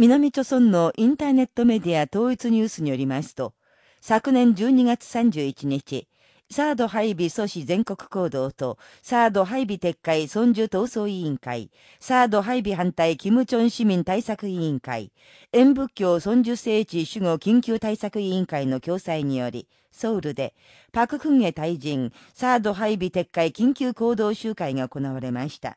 南朝村のインターネットメディア統一ニュースによりますと、昨年12月31日、サード配備阻止全国行動と、サード配備撤回尊重闘争委員会、サード配備反対キムチョン市民対策委員会、演仏教尊重聖地守護緊急対策委員会の共催により、ソウルで、パククンゲ退陣、サード配備撤回緊急行動集会が行われました。